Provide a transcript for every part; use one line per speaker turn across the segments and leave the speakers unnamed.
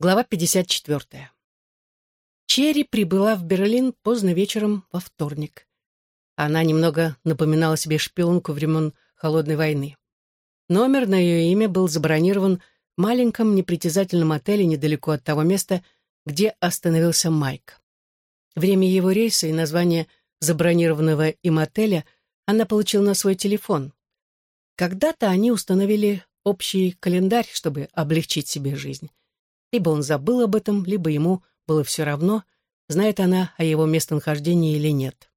Глава 54. Черри прибыла в Берлин поздно вечером во вторник. Она немного напоминала себе шпионку времен Холодной войны. Номер на ее имя был забронирован в маленьком непритязательном отеле недалеко от того места, где остановился Майк. Время его рейса и название забронированного им отеля она получила на свой телефон. Когда-то они установили общий календарь, чтобы облегчить себе жизнь. Либо он забыл об этом, либо ему было все равно, знает она о его местонахождении или нет.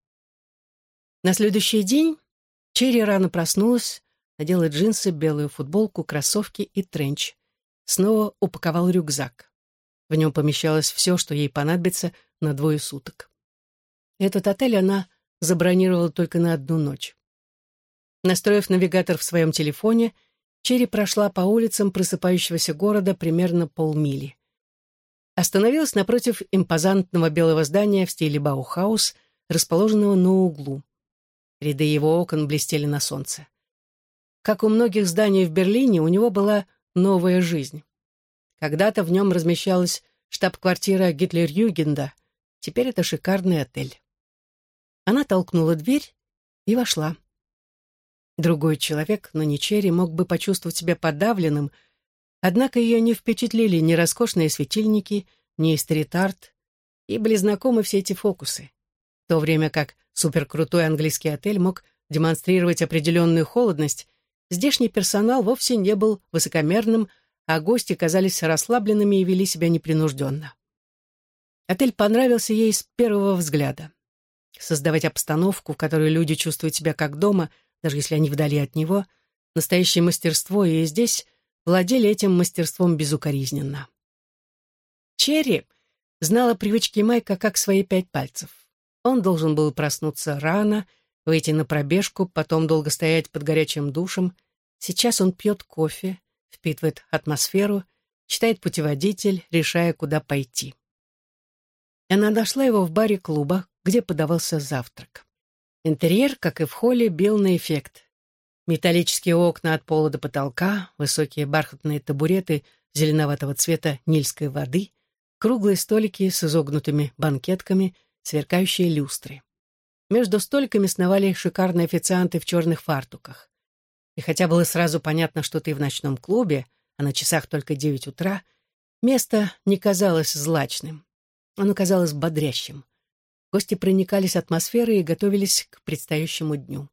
На следующий день Черри рано проснулась, надела джинсы, белую футболку, кроссовки и тренч. Снова упаковал рюкзак. В нем помещалось все, что ей понадобится на двое суток. Этот отель она забронировала только на одну ночь. Настроив навигатор в своем телефоне, Черри прошла по улицам просыпающегося города примерно полмили. Остановилась напротив импозантного белого здания в стиле Баухаус, расположенного на углу. Ряды его окон блестели на солнце. Как у многих зданий в Берлине, у него была новая жизнь. Когда-то в нем размещалась штаб-квартира Гитлер-Югенда, теперь это шикарный отель. Она толкнула дверь и вошла. Другой человек, но не Черри, мог бы почувствовать себя подавленным, однако ее не впечатлили ни роскошные светильники, ни стрит-арт, и были знакомы все эти фокусы. В то время как суперкрутой английский отель мог демонстрировать определенную холодность, здешний персонал вовсе не был высокомерным, а гости казались расслабленными и вели себя непринужденно. Отель понравился ей с первого взгляда. Создавать обстановку, в которой люди чувствуют себя как дома — даже если они вдали от него, настоящее мастерство, и здесь владели этим мастерством безукоризненно. Черри знала привычки Майка как свои пять пальцев. Он должен был проснуться рано, выйти на пробежку, потом долго стоять под горячим душем. Сейчас он пьет кофе, впитывает атмосферу, читает путеводитель, решая, куда пойти. Она нашла его в баре клуба, где подавался завтрак. Интерьер, как и в холле, бил на эффект. Металлические окна от пола до потолка, высокие бархатные табуреты зеленоватого цвета нильской воды, круглые столики с изогнутыми банкетками, сверкающие люстры. Между столиками сновали шикарные официанты в черных фартуках. И хотя было сразу понятно, что ты в ночном клубе, а на часах только девять утра, место не казалось злачным. Оно казалось бодрящим. Гости проникались атмосферой и готовились к предстоящему дню.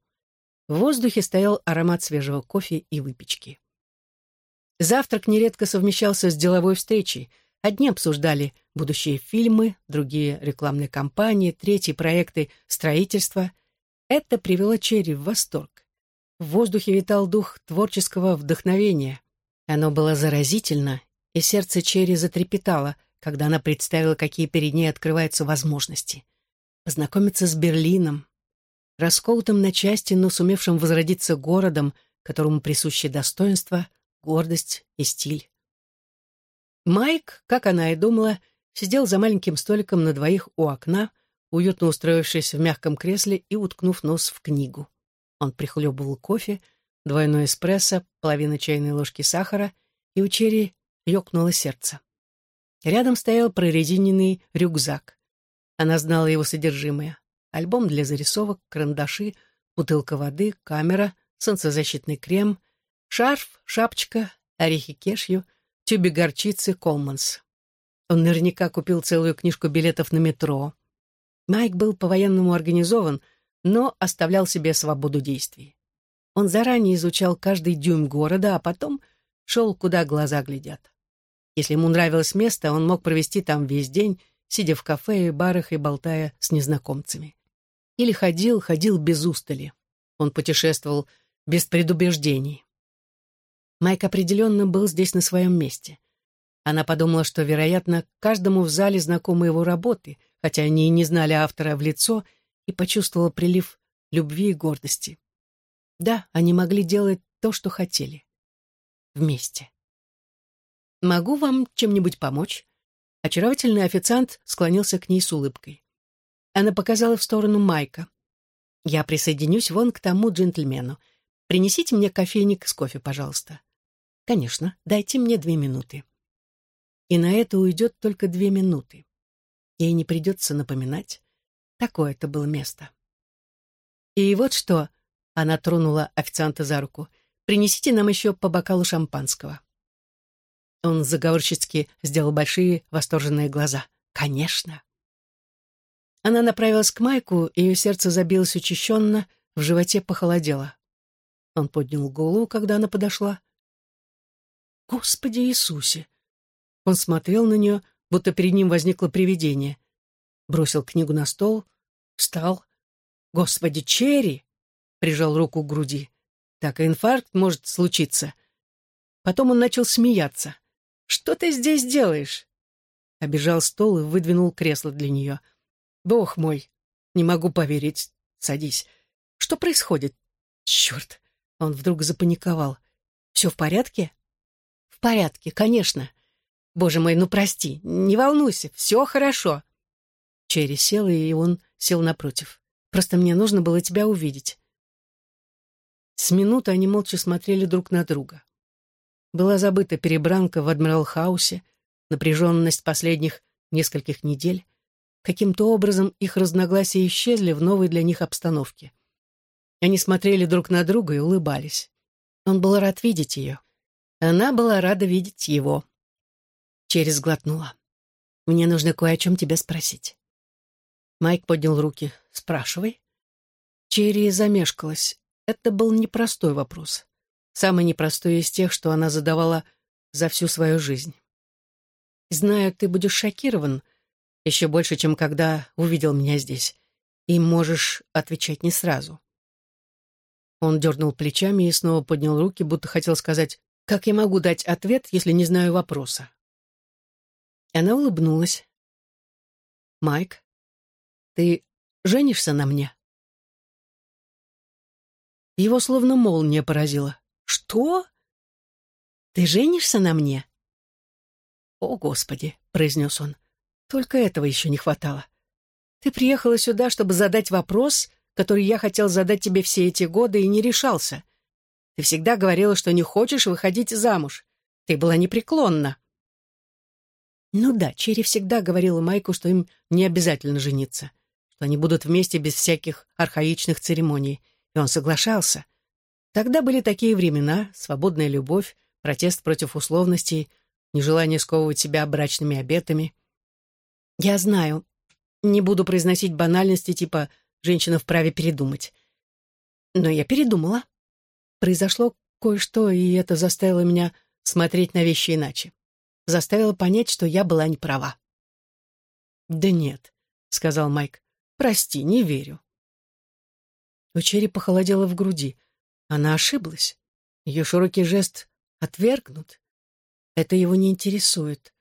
В воздухе стоял аромат свежего кофе и выпечки. Завтрак нередко совмещался с деловой встречей. Одни обсуждали будущие фильмы, другие — рекламные кампании, третьи — проекты строительства. Это привело Черри в восторг. В воздухе витал дух творческого вдохновения. Оно было заразительно, и сердце Черри затрепетало, когда она представила, какие перед ней открываются возможности познакомиться с Берлином, расколотым на части, но сумевшим возродиться городом, которому присущи достоинство, гордость и стиль. Майк, как она и думала, сидел за маленьким столиком на двоих у окна, уютно устроившись в мягком кресле и уткнув нос в книгу. Он прихлебывал кофе, двойной эспрессо, половина чайной ложки сахара, и у Черри ёкнуло сердце. Рядом стоял прорезиненный рюкзак. Она знала его содержимое. Альбом для зарисовок, карандаши, бутылка воды, камера, солнцезащитный крем, шарф, шапочка, орехи кешью, тюбик горчицы, колманс. Он наверняка купил целую книжку билетов на метро. Майк был по-военному организован, но оставлял себе свободу действий. Он заранее изучал каждый дюйм города, а потом шел, куда глаза глядят. Если ему нравилось место, он мог провести там весь день сидя в кафе и барах и болтая с незнакомцами. Или ходил, ходил без устали. Он путешествовал без предубеждений. Майк определенно был здесь на своем месте. Она подумала, что, вероятно, каждому в зале знакомы его работы, хотя они и не знали автора в лицо, и почувствовала прилив любви и гордости. Да, они могли делать то, что хотели. Вместе. «Могу вам чем-нибудь помочь?» Очаровательный официант склонился к ней с улыбкой. Она показала в сторону Майка. «Я присоединюсь вон к тому джентльмену. Принесите мне кофейник с кофе, пожалуйста». «Конечно, дайте мне две минуты». И на это уйдет только две минуты. Ей не придется напоминать. Такое это было место. И вот что, она тронула официанта за руку, принесите нам еще по бокалу шампанского. Он заговорщицки сделал большие восторженные глаза. Конечно. Она направилась к Майку, ее сердце забилось учащенно, в животе похолодело. Он поднял голову, когда она подошла. «Господи Иисусе!» Он смотрел на нее, будто перед ним возникло привидение. Бросил книгу на стол, встал. «Господи, Черри!» Прижал руку к груди. «Так инфаркт может случиться». Потом он начал смеяться. «Что ты здесь делаешь?» Обежал стол и выдвинул кресло для нее. «Бог мой! Не могу поверить. Садись. Что происходит? Черт!» Он вдруг запаниковал. «Все в порядке?» «В порядке, конечно. Боже мой, ну прости, не волнуйся, все хорошо». Черри села, и он сел напротив. «Просто мне нужно было тебя увидеть». С минуты они молча смотрели друг на друга. Была забыта перебранка в Адмирал-хаусе, напряженность последних нескольких недель. Каким-то образом их разногласия исчезли в новой для них обстановке. Они смотрели друг на друга и улыбались. Он был рад видеть ее. Она была рада видеть его. Через глотнула. «Мне нужно кое о чем тебя спросить». Майк поднял руки. «Спрашивай». Черри замешкалась. Это был непростой вопрос. Самый непростой из тех, что она задавала за всю свою жизнь. «Знаю, ты будешь шокирован, еще больше, чем когда увидел меня здесь, и можешь отвечать не сразу». Он дернул плечами и снова поднял руки, будто хотел сказать, «Как я могу дать ответ, если не знаю вопроса?» Она улыбнулась. «Майк, ты женишься на мне?» Его словно молния поразила. «Что? Ты женишься на мне?» «О, Господи!» — произнес он. «Только этого еще не хватало. Ты приехала сюда, чтобы задать вопрос, который я хотел задать тебе все эти годы и не решался. Ты всегда говорила, что не хочешь выходить замуж. Ты была непреклонна. Ну да, Черри всегда говорила Майку, что им не обязательно жениться, что они будут вместе без всяких архаичных церемоний, и он соглашался. Тогда были такие времена, свободная любовь, протест против условностей, нежелание сковывать себя брачными обетами. Я знаю, не буду произносить банальности типа «женщина вправе передумать». Но я передумала. Произошло кое-что, и это заставило меня смотреть на вещи иначе заставила понять, что я была не права. «Да нет», — сказал Майк. «Прости, не верю». У Черри похолодело в груди. Она ошиблась. Ее широкий жест отвергнут. Это его не интересует.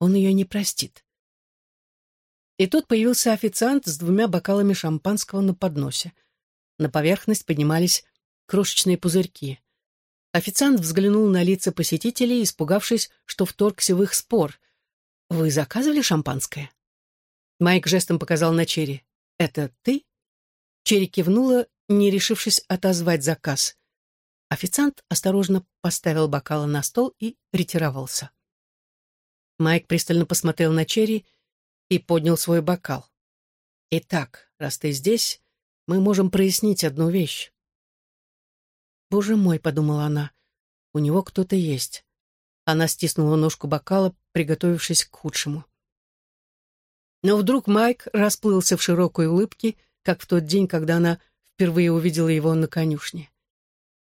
Он ее не простит. И тут появился официант с двумя бокалами шампанского на подносе. На поверхность поднимались крошечные пузырьки. Официант взглянул на лица посетителей, испугавшись, что вторгся в их спор. «Вы заказывали шампанское?» Майк жестом показал на Черри. «Это ты?» Черри кивнула, не решившись отозвать заказ. Официант осторожно поставил бокалы на стол и ретировался. Майк пристально посмотрел на Черри и поднял свой бокал. «Итак, раз ты здесь, мы можем прояснить одну вещь. «Боже мой», — подумала она, — «у него кто-то есть». Она стиснула ножку бокала, приготовившись к худшему. Но вдруг Майк расплылся в широкой улыбке, как в тот день, когда она впервые увидела его на конюшне.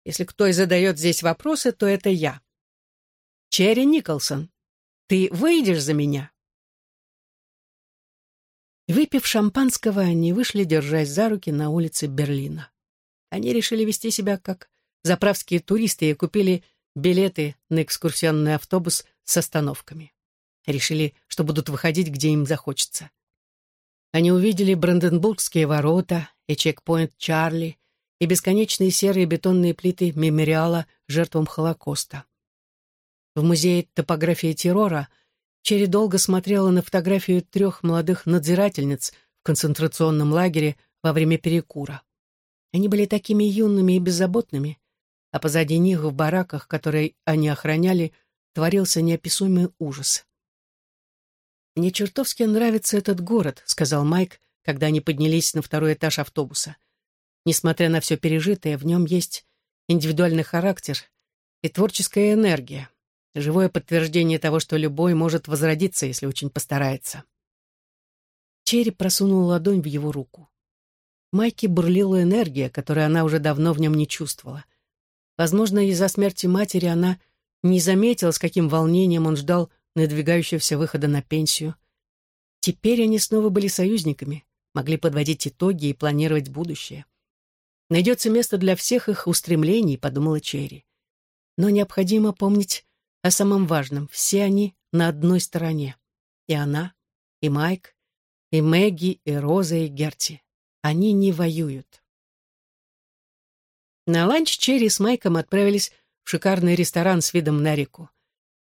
«Если кто и задает здесь вопросы, то это я. Черри Николсон, ты выйдешь за меня?» Выпив шампанского, они вышли, держась за руки на улице Берлина. Они решили вести себя как заправские туристы и купили билеты на экскурсионный автобус с остановками. Решили, что будут выходить, где им захочется. Они увидели Бранденбургские ворота и чекпоинт Чарли и бесконечные серые бетонные плиты мемориала жертвам Холокоста. В музее топографии террора Черри долго смотрела на фотографию трех молодых надзирательниц в концентрационном лагере во время перекура. Они были такими юными и беззаботными, а позади них в бараках, которые они охраняли, творился неописуемый ужас. «Мне чертовски нравится этот город», — сказал Майк, когда они поднялись на второй этаж автобуса. Несмотря на все пережитое, в нем есть индивидуальный характер и творческая энергия, живое подтверждение того, что любой может возродиться, если очень постарается. Черри просунул ладонь в его руку. Майке бурлила энергия, которую она уже давно в нем не чувствовала. Возможно, из-за смерти матери она не заметила, с каким волнением он ждал надвигающегося выхода на пенсию. Теперь они снова были союзниками, могли подводить итоги и планировать будущее. Найдется место для всех их устремлений, подумала Черри. Но необходимо помнить о самом важном. Все они на одной стороне. И она, и Майк, и Мэгги, и Роза, и Герти. Они не воюют. На ланч Черри с Майком отправились в шикарный ресторан с видом на реку.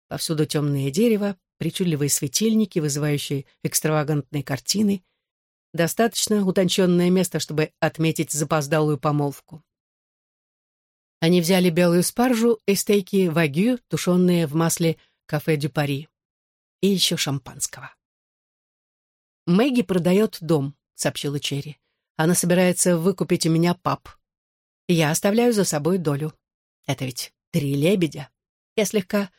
Повсюду темное дерево, причудливые светильники, вызывающие экстравагантные картины. Достаточно утонченное место, чтобы отметить запоздалую помолвку. Они взяли белую спаржу и стейки вагю, тушенные в масле кафе Дю Пари. И еще шампанского. «Мэгги продает дом», — сообщила Черри. «Она собирается выкупить у меня пап. Я оставляю за собой долю. Это ведь три лебедя. Я слегка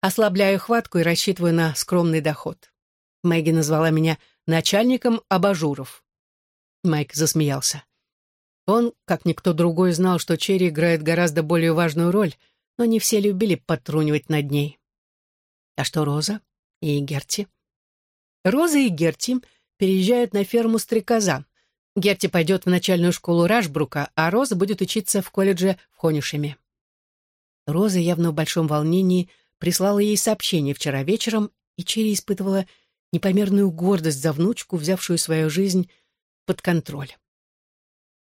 ослабляю хватку и рассчитываю на скромный доход. Мэгги назвала меня начальником абажуров». Майк засмеялся. Он, как никто другой, знал, что Черри играет гораздо более важную роль, но не все любили подтрунивать над ней. А что Роза и Герти? Роза и Герти переезжают на ферму стрекоза. Герти пойдет в начальную школу Рашбрука, а Роза будет учиться в колледже в Хонишеме. Роза явно в большом волнении прислала ей сообщение вчера вечером, и Черри испытывала непомерную гордость за внучку, взявшую свою жизнь под контроль.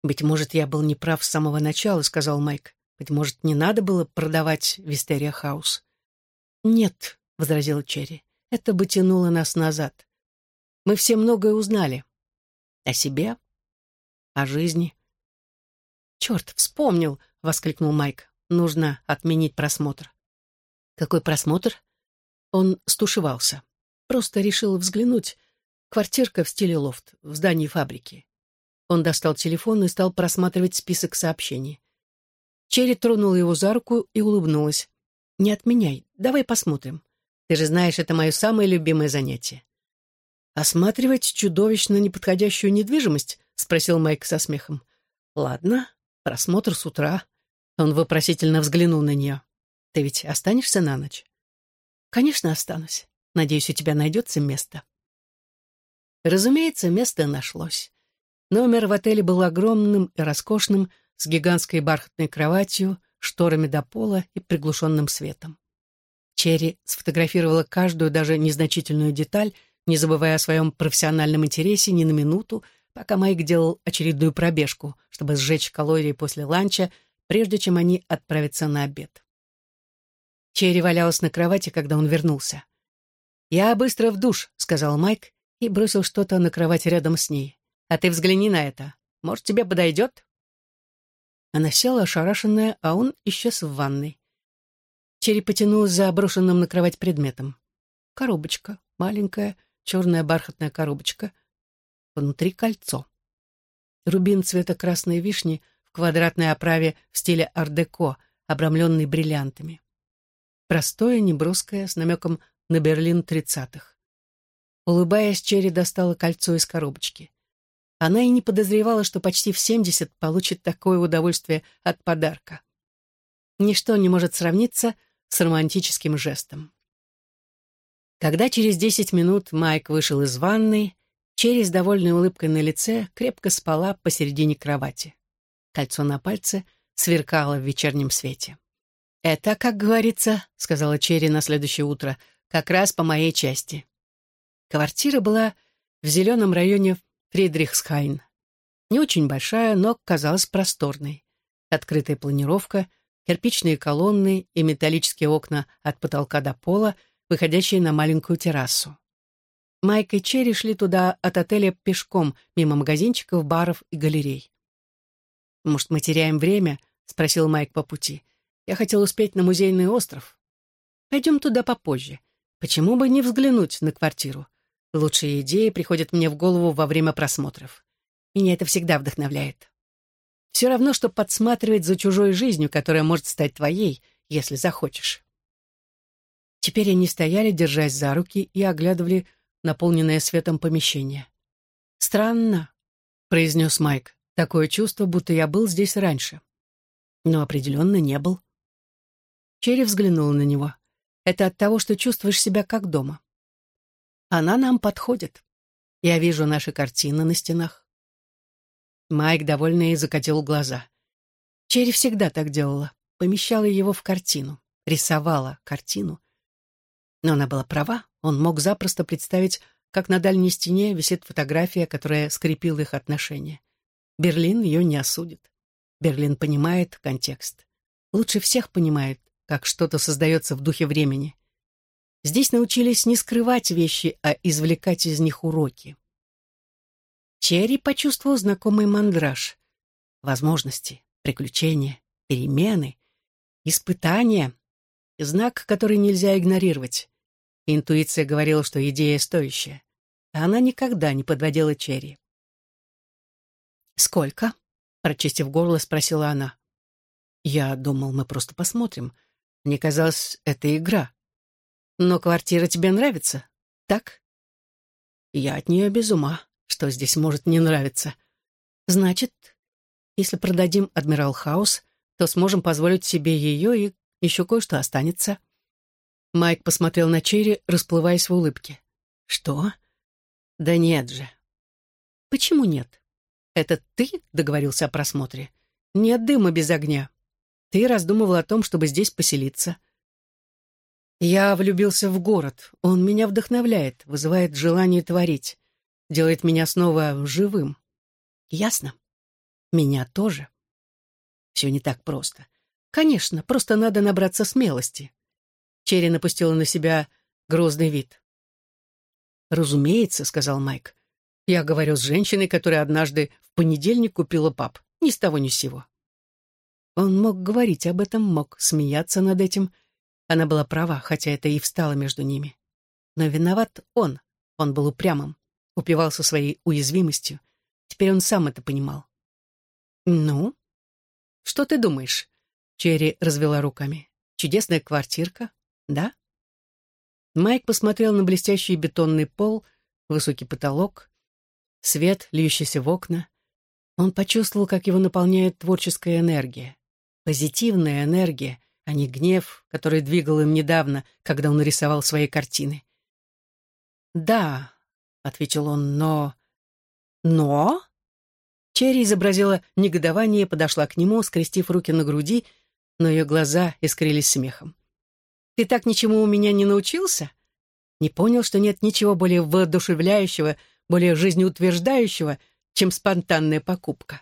«Быть может, я был неправ с самого начала», — сказал Майк. «Быть может, не надо было продавать Вистерия Хаус?» «Нет», — возразил Черри, — «это бы тянуло нас назад. Мы все многое узнали. О себе, о жизни». «Черт, вспомнил!» — воскликнул Майк. «Нужно отменить просмотр». «Какой просмотр?» Он стушевался. Просто решил взглянуть. Квартирка в стиле лофт, в здании фабрики. Он достал телефон и стал просматривать список сообщений. Черри тронула его за руку и улыбнулась. «Не отменяй, давай посмотрим. Ты же знаешь, это мое самое любимое занятие». «Осматривать чудовищно неподходящую недвижимость?» — спросил Майк со смехом. «Ладно, просмотр с утра». Он вопросительно взглянул на нее. «Ты ведь останешься на ночь?» «Конечно, останусь. Надеюсь, у тебя найдется место». Разумеется, место нашлось. Номер в отеле был огромным и роскошным, с гигантской бархатной кроватью, шторами до пола и приглушенным светом. Черри сфотографировала каждую, даже незначительную деталь, не забывая о своем профессиональном интересе ни на минуту, пока Майк делал очередную пробежку, чтобы сжечь калории после ланча, прежде чем они отправятся на обед. Черри валялась на кровати, когда он вернулся. «Я быстро в душ», — сказал Майк и бросил что-то на кровать рядом с ней. А ты взгляни на это. Может, тебе подойдет?» Она села ошарашенная, а он исчез в ванной. Черри потянулась за брошенным на кровать предметом. Коробочка, маленькая, черная бархатная коробочка. Внутри кольцо. Рубин цвета красной вишни в квадратной оправе в стиле ар-деко, обрамленный бриллиантами. Простое, неброское, с намеком на Берлин тридцатых. Улыбаясь, Черри достала кольцо из коробочки. Она и не подозревала, что почти в семьдесят получит такое удовольствие от подарка. Ничто не может сравниться с романтическим жестом. Когда через десять минут Майк вышел из ванной, Черри с довольной улыбкой на лице крепко спала посередине кровати. Кольцо на пальце сверкало в вечернем свете. «Это, как говорится, — сказала Черри на следующее утро, — как раз по моей части». Квартира была в зеленом районе Фридрихсхайн. Не очень большая, но казалась просторной. Открытая планировка, кирпичные колонны и металлические окна от потолка до пола, выходящие на маленькую террасу. Майк и Черри шли туда от отеля пешком, мимо магазинчиков, баров и галерей. «Может, мы теряем время?» — спросил Майк по пути. «Я хотел успеть на музейный остров». Пойдем туда попозже. Почему бы не взглянуть на квартиру? Лучшие идеи приходят мне в голову во время просмотров. Меня это всегда вдохновляет. Все равно, что подсматривать за чужой жизнью, которая может стать твоей, если захочешь. Теперь они стояли, держась за руки, и оглядывали наполненное светом помещение. «Странно», — произнес Майк. «Такое чувство, будто я был здесь раньше». Но определенно не был. Черри взглянула на него. «Это от того, что чувствуешь себя как дома. Она нам подходит. Я вижу наши картины на стенах. Майк, довольный, закатил глаза. Черри всегда так делала. Помещала его в картину. Рисовала картину. Но она была права. Он мог запросто представить, как на дальней стене висит фотография, которая скрепила их отношения. Берлин ее не осудит. Берлин понимает контекст. Лучше всех понимает, как что-то создается в духе времени. Здесь научились не скрывать вещи, а извлекать из них уроки. Черри почувствовал знакомый мандраж. Возможности, приключения, перемены, испытания. Знак, который нельзя игнорировать. Интуиция говорила, что идея стоящая. А она никогда не подводила Черри. «Сколько?» — прочистив горло, спросила она. «Я думал, мы просто посмотрим. Мне казалось, это игра. Но квартира тебе нравится, так?» «Я от нее без ума», что здесь может не нравиться. Значит, если продадим Адмирал Хаус, то сможем позволить себе ее, и еще кое-что останется. Майк посмотрел на Черри, расплываясь в улыбке. Что? Да нет же. Почему нет? Это ты договорился о просмотре? Нет дыма без огня. Ты раздумывал о том, чтобы здесь поселиться. Я влюбился в город. Он меня вдохновляет, вызывает желание творить делает меня снова живым. Ясно? Меня тоже. Все не так просто. Конечно, просто надо набраться смелости. Черри напустила на себя грозный вид. «Разумеется», — сказал Майк. «Я говорю с женщиной, которая однажды в понедельник купила пап. Ни с того ни с сего». Он мог говорить об этом, мог смеяться над этим. Она была права, хотя это и встало между ними. Но виноват он. Он был упрямым упивался своей уязвимостью. Теперь он сам это понимал. «Ну? Что ты думаешь?» Черри развела руками. «Чудесная квартирка, да?» Майк посмотрел на блестящий бетонный пол, высокий потолок, свет, льющийся в окна. Он почувствовал, как его наполняет творческая энергия. Позитивная энергия, а не гнев, который двигал им недавно, когда он рисовал свои картины. «Да, ответил он, но... Но? Черри изобразила негодование и подошла к нему, скрестив руки на груди, но ее глаза искрились смехом. «Ты так ничему у меня не научился? Не понял, что нет ничего более воодушевляющего, более жизнеутверждающего, чем спонтанная покупка?»